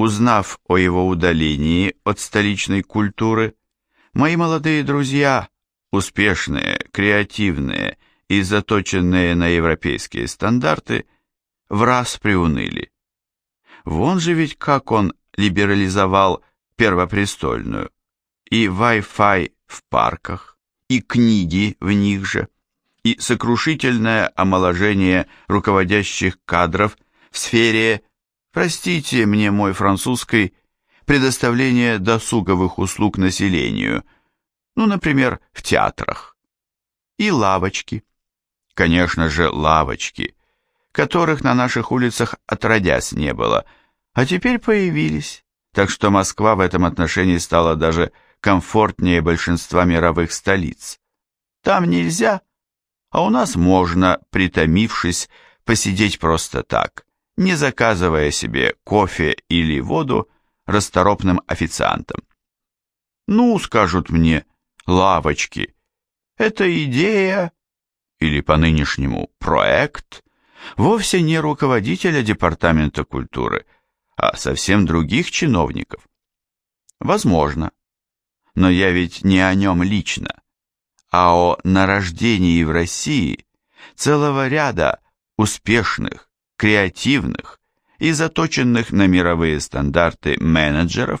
Узнав о его удалении от столичной культуры, мои молодые друзья, успешные, креативные и заточенные на европейские стандарты, в раз приуныли. Вон же ведь как он либерализовал Первопрестольную, и Wi-Fi в парках, и книги в них же, и сокрушительное омоложение руководящих кадров в сфере, простите мне мой французский, предоставления досуговых услуг населению, ну, например, в театрах, и лавочки, конечно же, лавочки, которых на наших улицах отродясь не было, а теперь появились, так что Москва в этом отношении стала даже комфортнее большинства мировых столиц. Там нельзя, а у нас можно, притомившись, посидеть просто так, не заказывая себе кофе или воду расторопным официантом. Ну, скажут мне, лавочки, это идея, или по нынешнему проект, вовсе не руководителя департамента культуры, а совсем других чиновников. Возможно. Но я ведь не о нем лично, а о нарождении в России целого ряда успешных, креативных и заточенных на мировые стандарты менеджеров,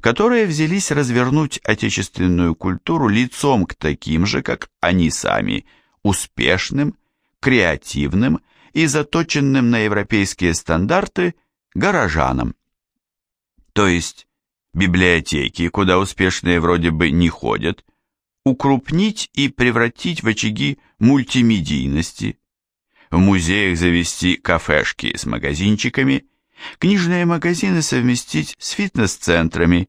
которые взялись развернуть отечественную культуру лицом к таким же, как они сами, успешным, креативным и заточенным на европейские стандарты горожанам. То есть библиотеки, куда успешные вроде бы не ходят, укрупнить и превратить в очаги мультимедийности, в музеях завести кафешки с магазинчиками, книжные магазины совместить с фитнес-центрами,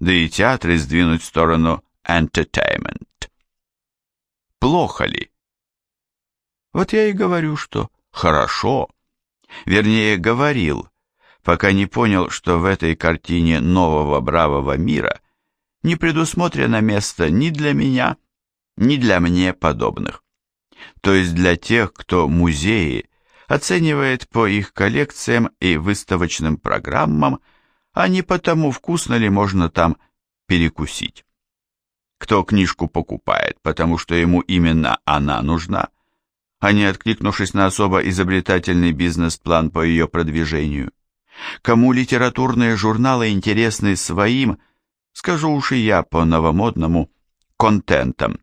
да и театры сдвинуть в сторону entertainment. Плохо ли? Вот я и говорю, что хорошо. Вернее, говорил, пока не понял, что в этой картине нового бравого мира не предусмотрено место ни для меня, ни для мне подобных. То есть для тех, кто музеи оценивает по их коллекциям и выставочным программам, а не потому, вкусно ли можно там перекусить. Кто книжку покупает, потому что ему именно она нужна, а не откликнувшись на особо изобретательный бизнес-план по ее продвижению. Кому литературные журналы интересны своим, скажу уж и я по-новомодному, контентом,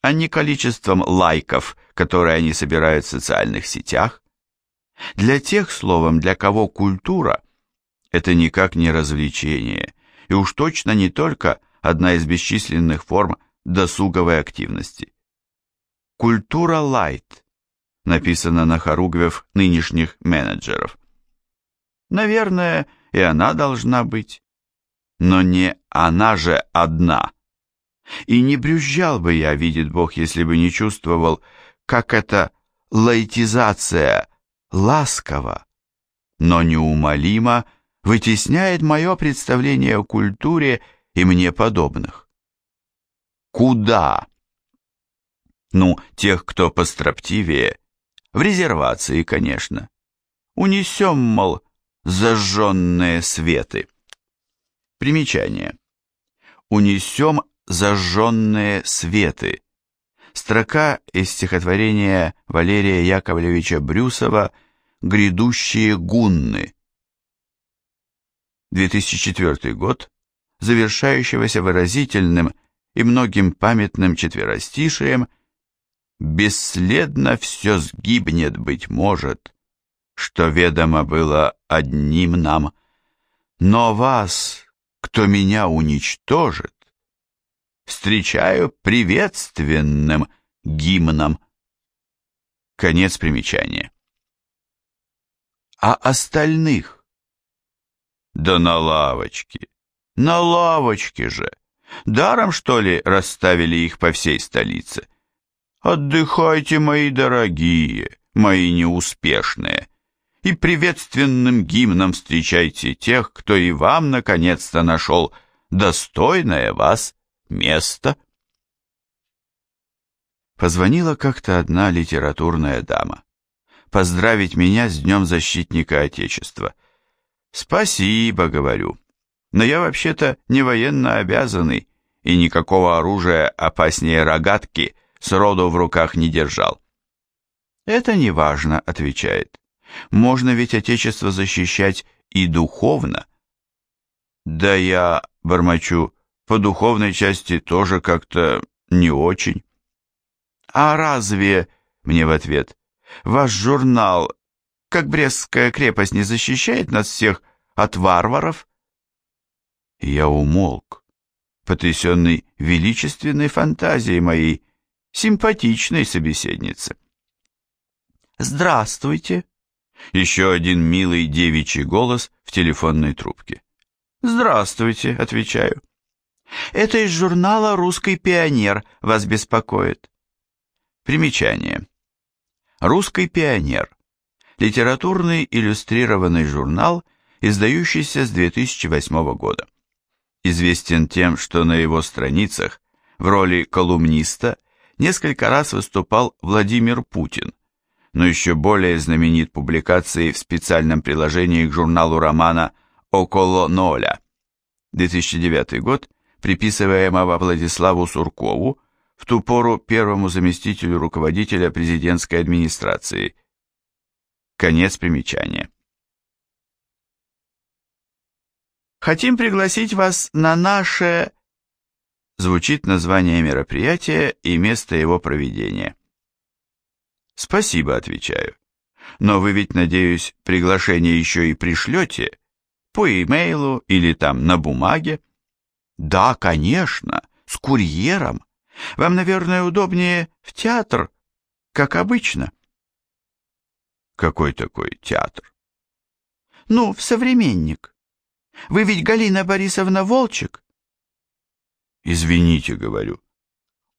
а не количеством лайков, которые они собирают в социальных сетях. Для тех, словом, для кого культура – это никак не развлечение, и уж точно не только одна из бесчисленных форм досуговой активности. Культура лайт написано на хоругвев нынешних менеджеров. Наверное, и она должна быть. Но не она же одна. И не брюзжал бы я, видит Бог, если бы не чувствовал, как эта лайтизация ласково, но неумолимо вытесняет мое представление о культуре и мне подобных. Куда? Ну, тех, кто построптивее, в резервации, конечно. Унесем, мол, зажженные светы. Примечание. Унесем зажженные светы. Строка из стихотворения Валерия Яковлевича Брюсова «Грядущие гунны». 2004 год, завершающегося выразительным и многим памятным четверостишием «Бесследно все сгибнет, быть может, что ведомо было одним нам, но вас, кто меня уничтожит, встречаю приветственным гимном. Конец примечания. А остальных? Да на лавочке, на лавочке же. Даром, что ли, расставили их по всей столице? Отдыхайте, мои дорогие, мои неуспешные и приветственным гимном встречайте тех, кто и вам наконец-то нашел достойное вас место. Позвонила как-то одна литературная дама. Поздравить меня с Днем Защитника Отечества. Спасибо, говорю. Но я вообще-то не военно обязанный и никакого оружия опаснее рогатки сроду в руках не держал. Это не важно, отвечает. Можно ведь отечество защищать и духовно. Да я, бормочу, по духовной части тоже как-то не очень. А разве, мне в ответ, ваш журнал, как Брестская крепость, не защищает нас всех от варваров? Я умолк, потрясенный величественной фантазией моей симпатичной собеседницы. «Здравствуйте!» Еще один милый девичий голос в телефонной трубке. «Здравствуйте», — отвечаю. «Это из журнала «Русский пионер» вас беспокоит». Примечание. «Русский пионер» — литературный иллюстрированный журнал, издающийся с 2008 года. Известен тем, что на его страницах в роли колумниста несколько раз выступал Владимир Путин, но еще более знаменит публикацией в специальном приложении к журналу романа «Около ноля» 2009 год, приписываемого Владиславу Суркову, в ту пору первому заместителю руководителя президентской администрации. Конец примечания. Хотим пригласить вас на наше... Звучит название мероприятия и место его проведения. Спасибо, отвечаю. Но вы ведь, надеюсь, приглашение еще и пришлете? По имейлу или там на бумаге? Да, конечно, с курьером. Вам, наверное, удобнее в театр, как обычно. Какой такой театр? Ну, в современник. Вы ведь Галина Борисовна Волчек? Извините, говорю.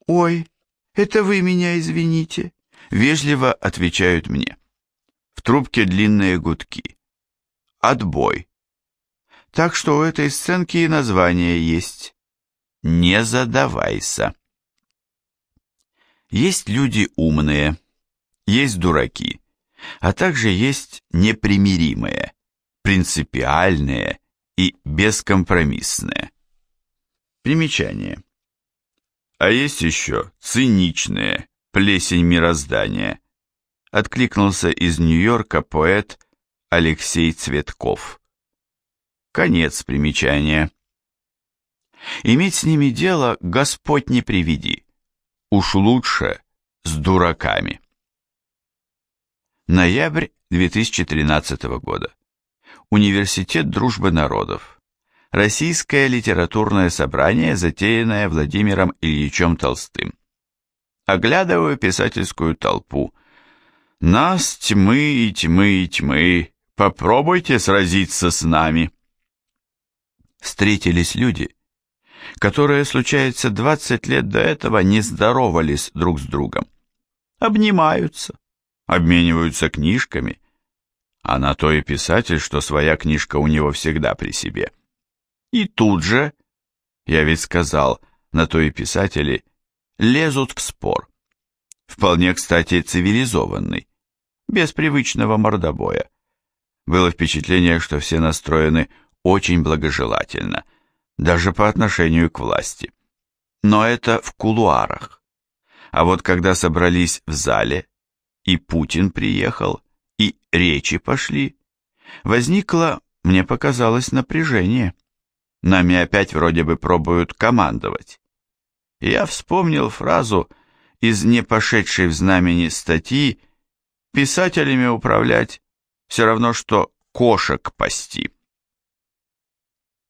Ой, это вы меня извините. Вежливо отвечают мне. В трубке длинные гудки. Отбой. Так что у этой сценки и название есть. Не задавайся. Есть люди умные, есть дураки, а также есть непримиримые, принципиальные и бескомпромиссные. Примечание. А есть еще циничные, плесень мироздания. Откликнулся из Нью-Йорка поэт Алексей Цветков. Конец примечания. Иметь с ними дело Господь не приведи. Уж лучше с дураками. Ноябрь 2013 года. Университет дружбы народов. Российское литературное собрание, затеянное Владимиром Ильичем Толстым. Оглядываю писательскую толпу. Нас тьмы и тьмы и тьмы. Попробуйте сразиться с нами. Встретились люди, которые, случается, 20 лет до этого не здоровались друг с другом. Обнимаются, обмениваются книжками, а на то и писатель, что своя книжка у него всегда при себе. И тут же, я ведь сказал, на то и писатели лезут в спор. Вполне, кстати, цивилизованный, без привычного мордобоя. Было впечатление, что все настроены очень благожелательно, даже по отношению к власти. Но это в кулуарах. А вот когда собрались в зале, и Путин приехал, и речи пошли, возникло, мне показалось, напряжение. Нами опять вроде бы пробуют командовать. Я вспомнил фразу из не пошедшей в знамени статьи «Писателями управлять все равно, что кошек пасти».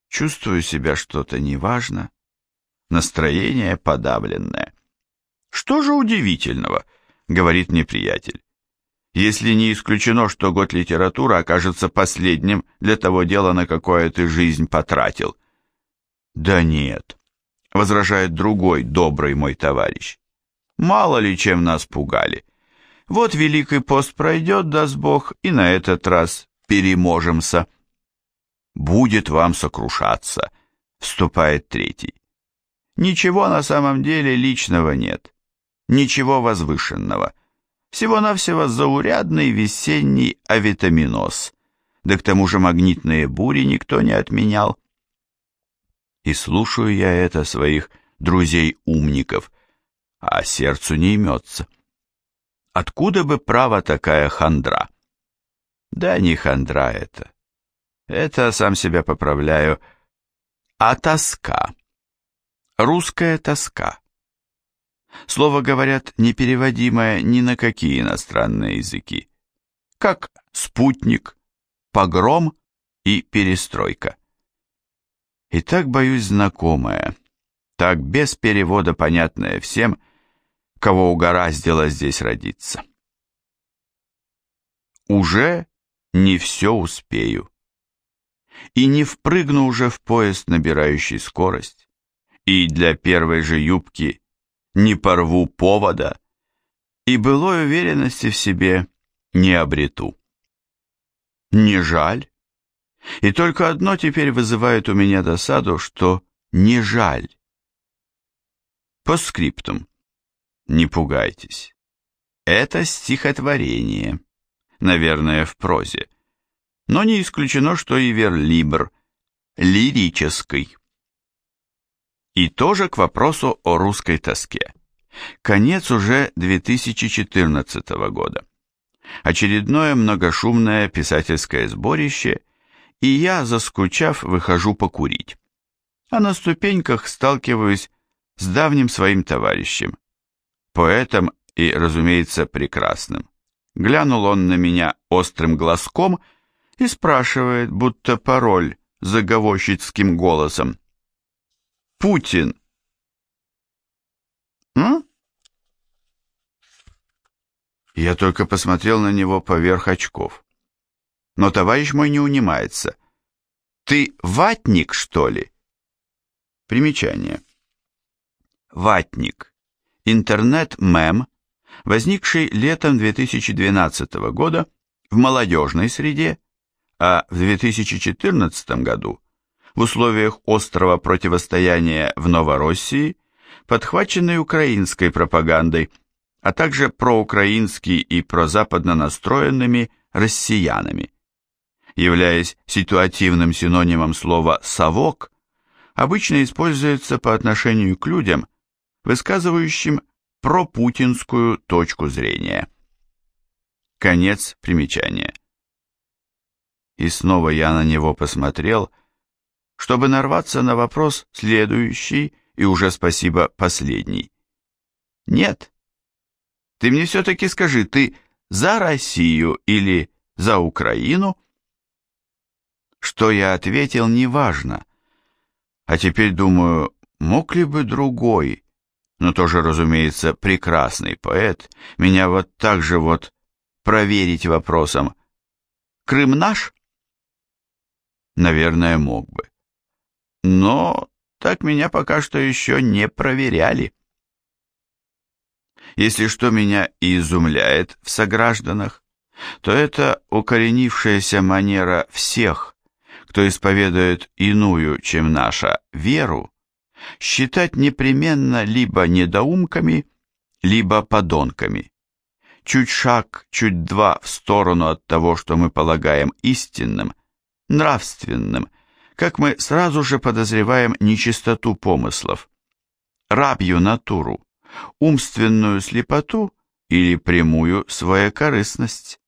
Чувствую себя что-то неважно, настроение подавленное. «Что же удивительного?» — говорит мне приятель. «Если не исключено, что год литературы окажется последним для того дела, на какое ты жизнь потратил». «Да нет», — возражает другой добрый мой товарищ. «Мало ли чем нас пугали. Вот Великий пост пройдет, даст Бог, и на этот раз переможемся». «Будет вам сокрушаться», — вступает третий. «Ничего на самом деле личного нет, ничего возвышенного. Всего-навсего заурядный весенний авитаминоз» да к тому же магнитные бури никто не отменял. И слушаю я это своих друзей-умников, а сердцу не имется. Откуда бы право такая хандра? Да не хандра это. Это, сам себя поправляю, а тоска. Русская тоска. Слово, говорят, непереводимое ни на какие иностранные языки. Как спутник, погром и перестройка. И так, боюсь, знакомое, так без перевода понятное всем, кого угораздило здесь родиться. Уже не все успею. И не впрыгну уже в поезд, набирающий скорость, и для первой же юбки не порву повода, и былой уверенности в себе не обрету. Не жаль. И только одно теперь вызывает у меня досаду, что не жаль. По скриптум. Не пугайтесь. Это стихотворение, наверное, в прозе. Но не исключено, что и верлибр лирический. И тоже к вопросу о русской тоске. Конец уже 2014 года. Очередное многошумное писательское сборище, и я, заскучав, выхожу покурить. А на ступеньках сталкиваюсь с давним своим товарищем, поэтом и, разумеется, прекрасным. Глянул он на меня острым глазком и спрашивает, будто пароль заговорщицким голосом. «Путин!» «М?» Я только посмотрел на него поверх очков. Но товарищ мой не унимается. «Ты ватник, что ли?» Примечание. Ватник. Интернет-мем, возникший летом 2012 года в молодежной среде, а в 2014 году в условиях острого противостояния в Новороссии, подхваченный украинской пропагандой, а также проукраински и прозападно настроенными россиянами. Являясь ситуативным синонимом слова «совок», обычно используется по отношению к людям, высказывающим пропутинскую точку зрения. Конец примечания. И снова я на него посмотрел, чтобы нарваться на вопрос следующий и уже спасибо последний. Нет. Ты мне все-таки скажи, ты за Россию или за Украину? Что я ответил, неважно. А теперь думаю, мог ли бы другой, но тоже, разумеется, прекрасный поэт, меня вот так же вот проверить вопросом «Крым наш?» Наверное, мог бы. Но так меня пока что еще не проверяли. Если что меня и изумляет в согражданах, то это укоренившаяся манера всех, кто исповедует иную, чем наша, веру, считать непременно либо недоумками, либо подонками. Чуть шаг, чуть два в сторону от того, что мы полагаем истинным, нравственным, как мы сразу же подозреваем нечистоту помыслов, рабью натуру, умственную слепоту или прямую своекорыстность.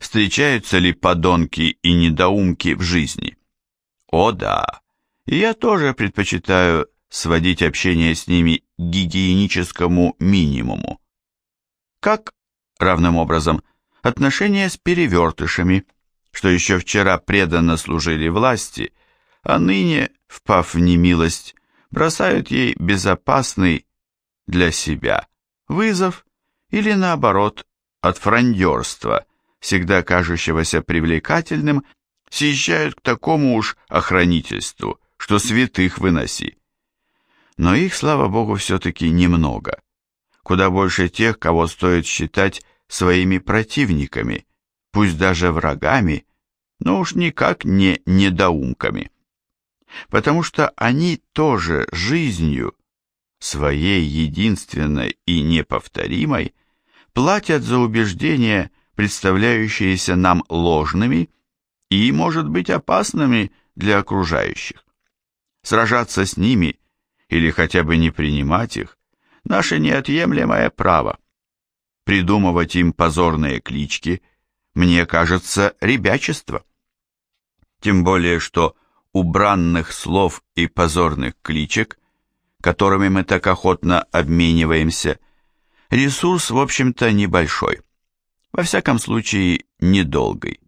Встречаются ли подонки и недоумки в жизни? О да, я тоже предпочитаю сводить общение с ними к гигиеническому минимуму. Как, равным образом, отношения с перевертышами, что еще вчера преданно служили власти, а ныне, впав в немилость, бросают ей безопасный для себя вызов или наоборот от фрондерства, всегда кажущегося привлекательным, съезжают к такому уж охранительству, что святых выноси но их, слава богу, все-таки немного. Куда больше тех, кого стоит считать своими противниками, пусть даже врагами, но уж никак не недоумками. Потому что они тоже жизнью, своей единственной и неповторимой, платят за убеждения, представляющиеся нам ложными, и, может быть, опасными для окружающих. Сражаться с ними или хотя бы не принимать их – наше неотъемлемое право. Придумывать им позорные клички – мне кажется, ребячество. Тем более, что у бранных слов и позорных кличек, которыми мы так охотно обмениваемся, ресурс, в общем-то, небольшой. Во всяком случае, недолгий.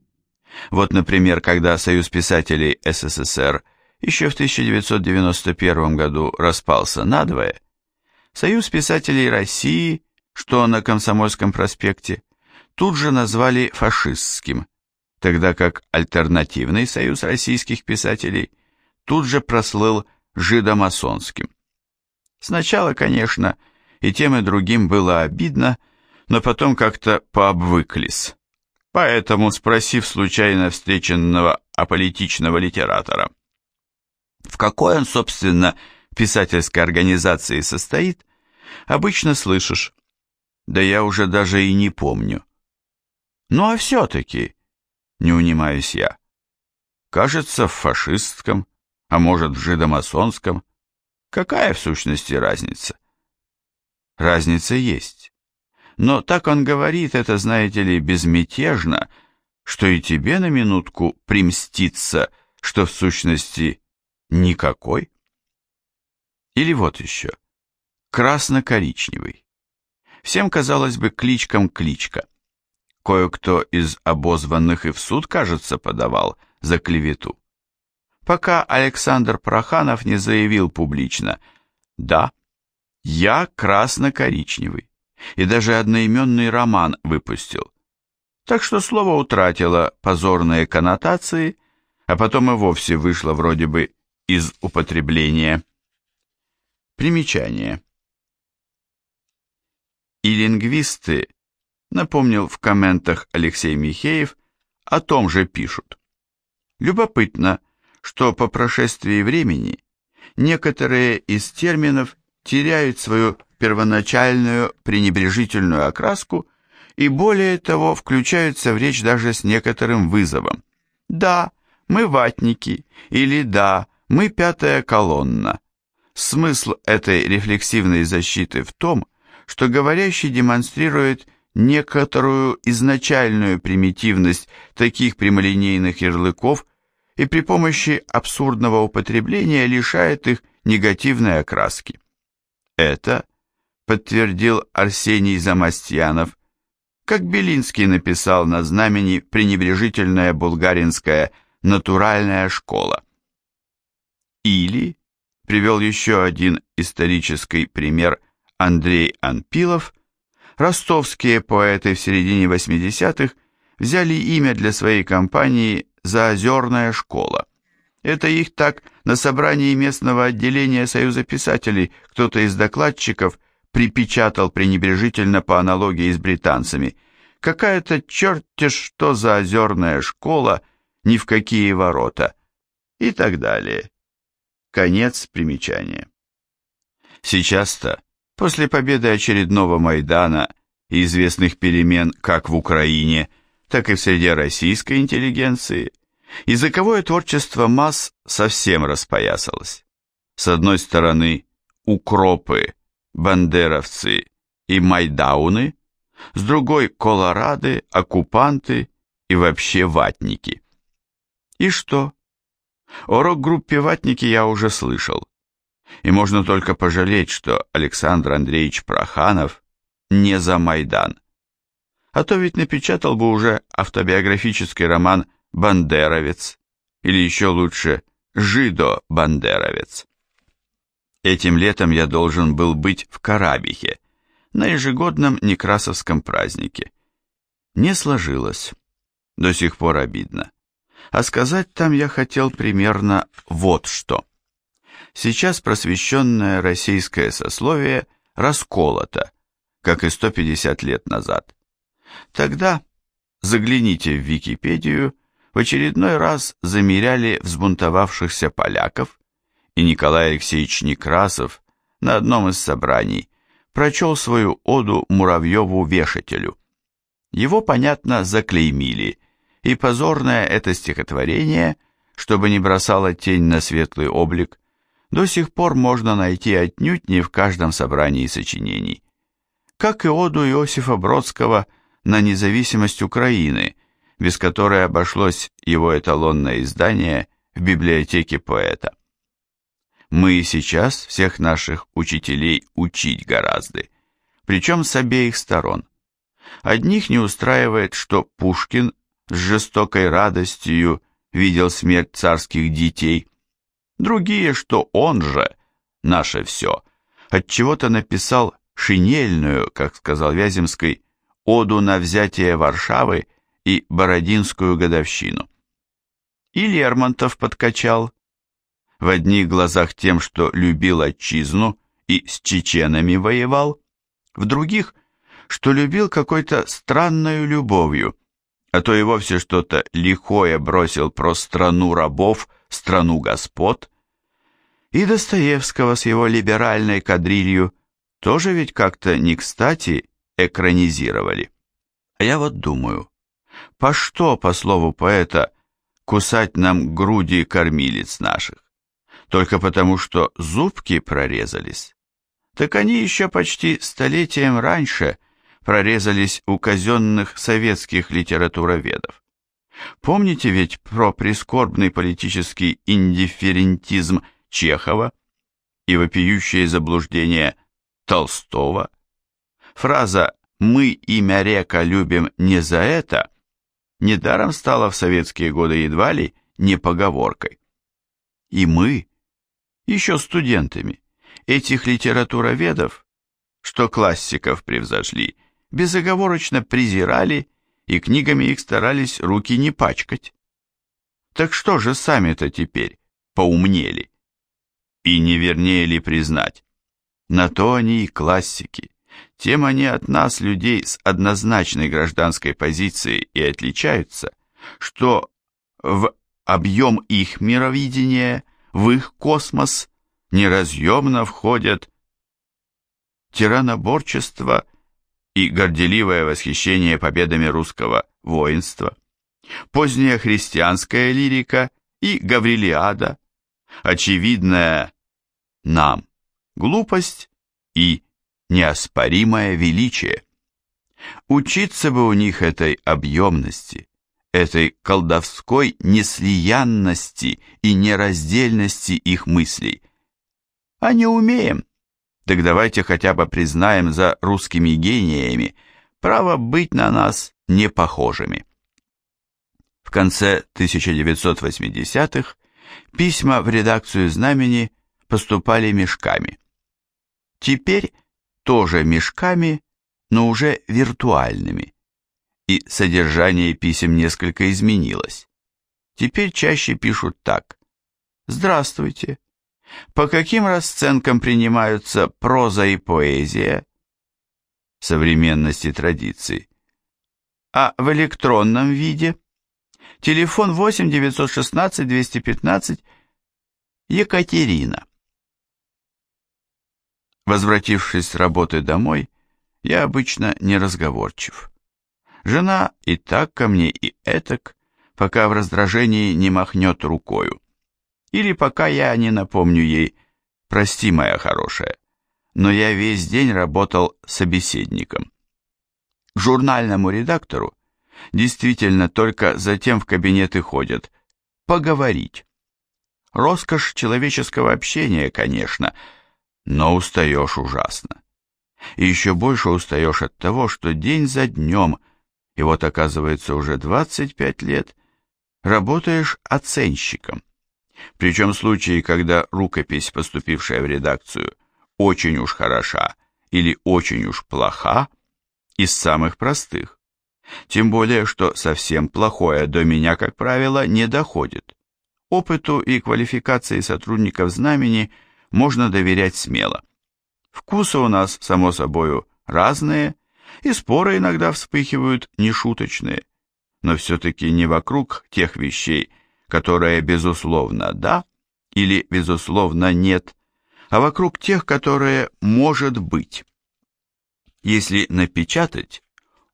Вот, например, когда Союз писателей СССР еще в 1991 году распался надвое, Союз писателей России, что на Комсомольском проспекте, тут же назвали фашистским, тогда как альтернативный союз российских писателей тут же прослыл жидомасонским. Сначала, конечно, и тем и другим было обидно, но потом как-то пообвыклись. Поэтому, спросив случайно встреченного аполитичного литератора, в какой он, собственно, писательской организации состоит, обычно слышишь, да я уже даже и не помню. Ну а все-таки, не унимаюсь я, кажется, в фашистском, а может в жидомасонском. Какая в сущности разница? Разница есть. Но так он говорит это, знаете ли, безмятежно, что и тебе на минутку примстится, что в сущности никакой. Или вот еще. Красно-коричневый. Всем казалось бы кличкам кличка. Кое-кто из обозванных и в суд, кажется, подавал за клевету. Пока Александр Проханов не заявил публично «Да, я красно-коричневый» и даже одноименный роман выпустил. Так что слово утратило позорные коннотации, а потом и вовсе вышло вроде бы из употребления. Примечание. И лингвисты напомнил в комментах Алексей Михеев, о том же пишут. Любопытно, что по прошествии времени некоторые из терминов теряют свою первоначальную пренебрежительную окраску и более того включаются в речь даже с некоторым вызовом. Да, мы ватники или да, мы пятая колонна. Смысл этой рефлексивной защиты в том, что говорящий демонстрирует некоторую изначальную примитивность таких прямолинейных ярлыков и при помощи абсурдного употребления лишает их негативной окраски. Это подтвердил Арсений Замастьянов, как Белинский написал на знамени пренебрежительная булгаринская натуральная школа. Или, привел еще один исторический пример Андрей Анпилов, ростовские поэты в середине 80-х взяли имя для своей компании «Заозерная школа». Это их так на собрании местного отделения Союза писателей кто-то из докладчиков припечатал пренебрежительно по аналогии с британцами. Какая-то черт-те что за озерная школа, ни в какие ворота. И так далее. Конец примечания. Сейчас-то После победы очередного Майдана и известных перемен как в Украине, так и в среде российской интеллигенции, языковое творчество масс совсем распоясалось. С одной стороны, укропы, бандеровцы и майдауны, с другой – колорады, оккупанты и вообще ватники. И что? О рок-группе «Ватники» я уже слышал. И можно только пожалеть, что Александр Андреевич Проханов не за Майдан. А то ведь напечатал бы уже автобиографический роман «Бандеровец» или еще лучше «Жидо-бандеровец». Этим летом я должен был быть в Карабихе на ежегодном Некрасовском празднике. Не сложилось. До сих пор обидно. А сказать там я хотел примерно вот что. Сейчас просвещенное российское сословие расколото, как и 150 лет назад. Тогда, загляните в Википедию, в очередной раз замеряли взбунтовавшихся поляков, и Николай Алексеевич Некрасов на одном из собраний прочел свою оду Муравьеву-вешателю. Его, понятно, заклеймили, и позорное это стихотворение, чтобы не бросало тень на светлый облик, до сих пор можно найти отнюдь не в каждом собрании сочинений. Как и оду Иосифа Бродского на независимость Украины, без которой обошлось его эталонное издание в библиотеке поэта. Мы и сейчас всех наших учителей учить гораздо, причем с обеих сторон. Одних не устраивает, что Пушкин с жестокой радостью видел смерть царских детей, другие, что он же, наше все, от чего то написал шинельную, как сказал Вяземский, оду на взятие Варшавы и Бородинскую годовщину. И Лермонтов подкачал, в одних глазах тем, что любил отчизну и с чеченами воевал, в других, что любил какой-то странной любовью, а то и вовсе что-то лихое бросил про страну рабов, страну господ. И Достоевского с его либеральной кадрилью тоже ведь как-то не кстати экранизировали. А я вот думаю, по что, по слову поэта, кусать нам груди кормилец наших? только потому, что зубки прорезались. Так они еще почти столетием раньше прорезались у казенных советских литературоведов. Помните ведь про прискорбный политический индифферентизм Чехова и вопиющее заблуждение Толстого? Фраза «мы имя река любим не за это» недаром стала в советские годы едва ли не поговоркой. И мы, еще студентами, этих литературоведов, что классиков превзошли, безоговорочно презирали и книгами их старались руки не пачкать. Так что же сами-то теперь поумнели? И не вернее ли признать, на то они и классики, тем они от нас, людей с однозначной гражданской позицией, и отличаются, что в объем их мировидения – в их космос неразъемно входят тираноборчество и горделивое восхищение победами русского воинства, поздняя христианская лирика и Гаврилиада, очевидная нам глупость и неоспоримое величие. Учиться бы у них этой объемности, этой колдовской неслиянности и нераздельности их мыслей. А не умеем, так давайте хотя бы признаем за русскими гениями право быть на нас не похожими. В конце 1980-х письма в редакцию «Знамени» поступали мешками. Теперь тоже мешками, но уже виртуальными и содержание писем несколько изменилось. Теперь чаще пишут так. «Здравствуйте. По каким расценкам принимаются проза и поэзия?» Современности традиций. А в электронном виде? Телефон 8 916 215 Екатерина. Возвратившись с работы домой, я обычно неразговорчив. Жена и так ко мне, и этак, пока в раздражении не махнет рукою. Или пока я не напомню ей «Прости, моя хорошая, но я весь день работал собеседником». Журнальному редактору действительно только затем в кабинеты ходят поговорить. Роскошь человеческого общения, конечно, но устаешь ужасно. И еще больше устаешь от того, что день за днем – и вот оказывается уже 25 лет, работаешь оценщиком. Причем в случае, когда рукопись, поступившая в редакцию, очень уж хороша или очень уж плоха, из самых простых. Тем более, что совсем плохое до меня, как правило, не доходит. Опыту и квалификации сотрудников знамени можно доверять смело. Вкусы у нас, само собою, разные – и споры иногда вспыхивают нешуточные, но все-таки не вокруг тех вещей, которые безусловно да или безусловно нет, а вокруг тех, которые может быть. Если напечатать,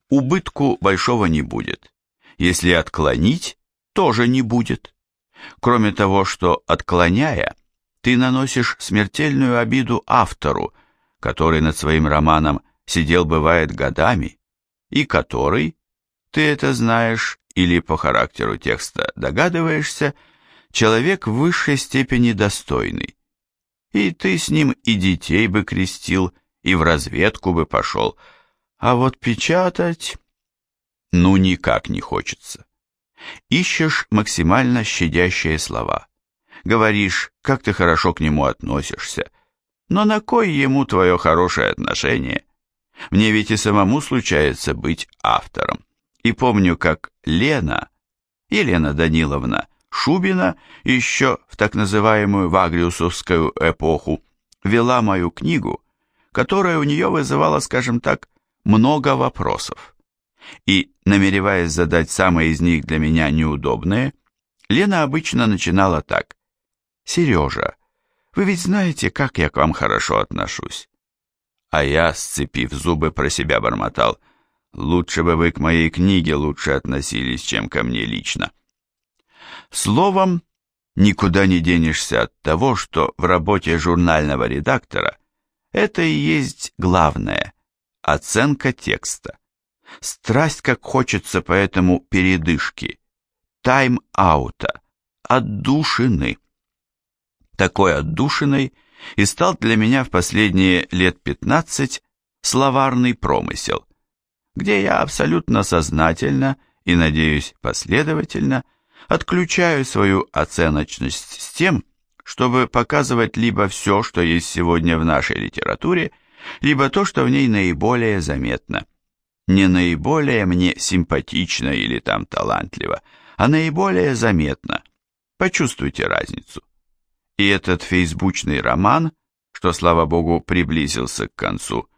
убытку большого не будет, Если отклонить, тоже не будет. Кроме того, что отклоняя, ты наносишь смертельную обиду автору, который над своим романом сидел бывает годами, и который, ты это знаешь или по характеру текста догадываешься, человек в высшей степени достойный. И ты с ним и детей бы крестил, и в разведку бы пошел, а вот печатать... Ну, никак не хочется. Ищешь максимально щадящие слова. Говоришь, как ты хорошо к нему относишься. Но на кой ему твое хорошее отношение? Мне ведь и самому случается быть автором. И помню, как Лена, Елена Даниловна Шубина, еще в так называемую Вагриусовскую эпоху, вела мою книгу, которая у нее вызывала, скажем так, много вопросов. И, намереваясь задать самые из них для меня неудобные, Лена обычно начинала так. «Сережа, вы ведь знаете, как я к вам хорошо отношусь». А я, сцепив зубы, про себя бормотал. «Лучше бы вы к моей книге лучше относились, чем ко мне лично». Словом, никуда не денешься от того, что в работе журнального редактора это и есть главное – оценка текста. Страсть, как хочется поэтому передышки, тайм-аута, отдушины. Такой отдушиной и стал для меня в последние лет 15 словарный промысел, где я абсолютно сознательно и, надеюсь, последовательно отключаю свою оценочность с тем, чтобы показывать либо все, что есть сегодня в нашей литературе, либо то, что в ней наиболее заметно. Не наиболее мне симпатично или там талантливо, а наиболее заметно. Почувствуйте разницу. И этот фейсбучный роман, что, слава богу, приблизился к концу,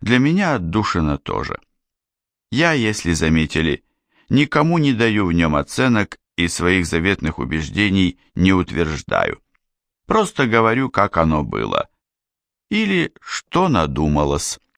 для меня отдушина тоже. Я, если заметили, никому не даю в нем оценок и своих заветных убеждений не утверждаю. Просто говорю, как оно было. Или что надумалось.